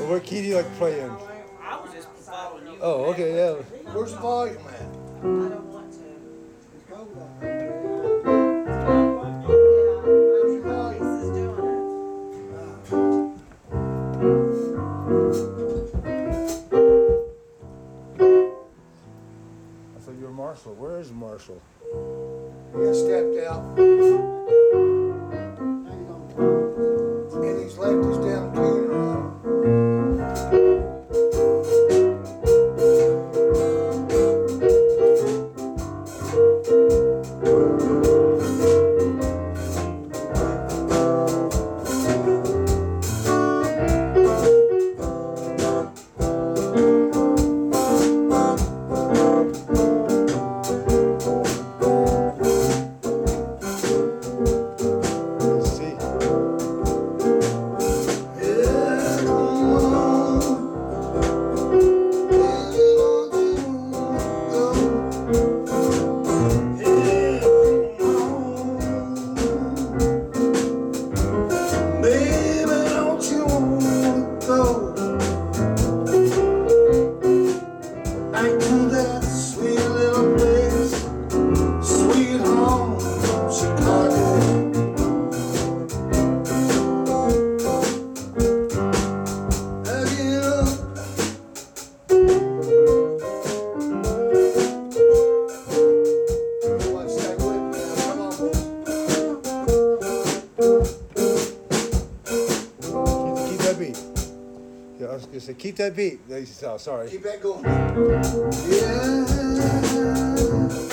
Well, what key do you like playing? I was just following you. Oh, okay, yeah. Where's the volume at? I don't want to. Where's your volume? This is doing I thought you were Marshall. Where is Marshall? He got stepped out. Yeah, I was say keep that beat. They- Oh, sorry. Keep that going. Yeah. Yeah.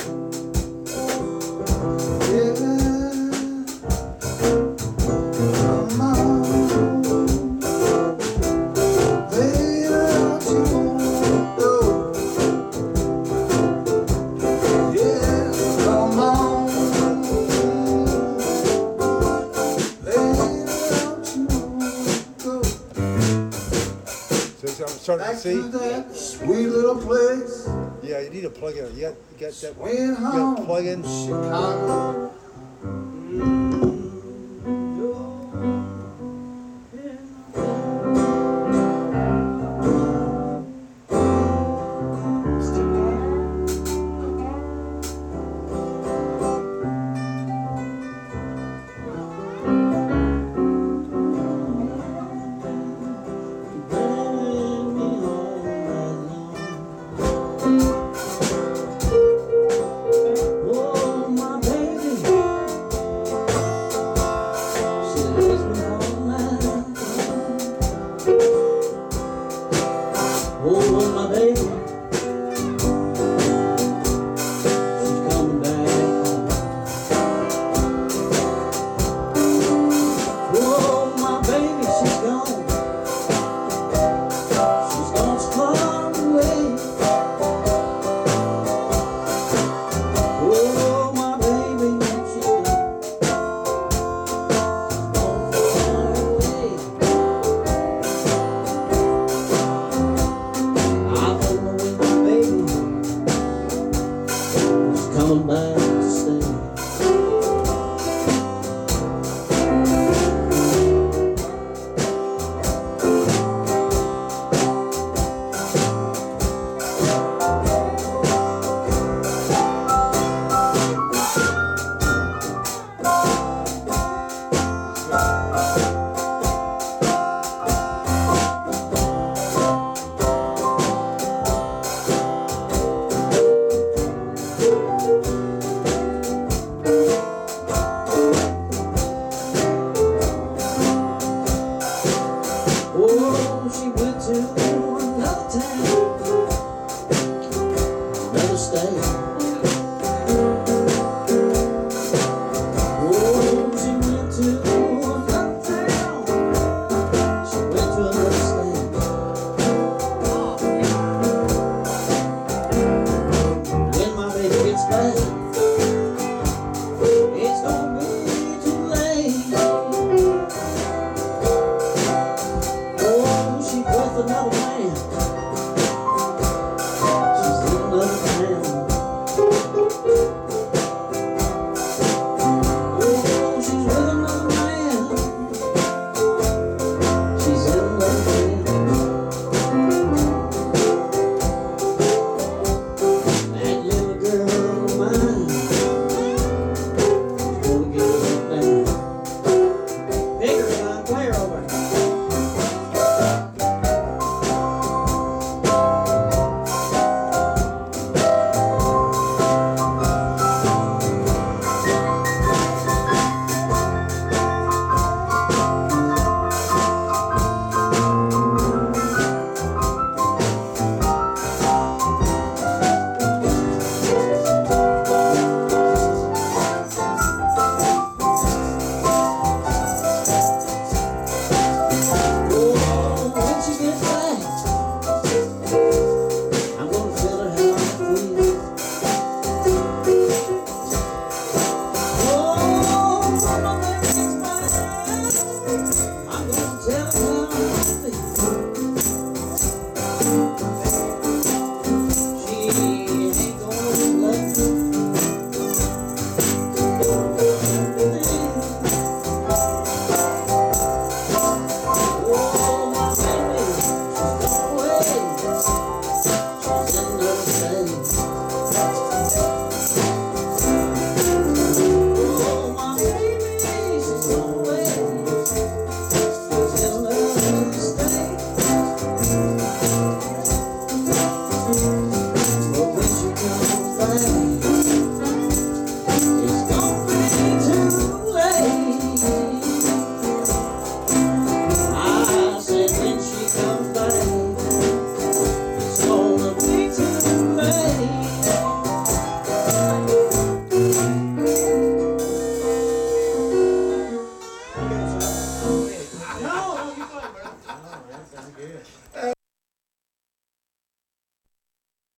Starting to Back see. to that sweet little place. Yeah, you need a plug in. You got, you got that. Went You home. got plug in. Chicago. Voa madeira.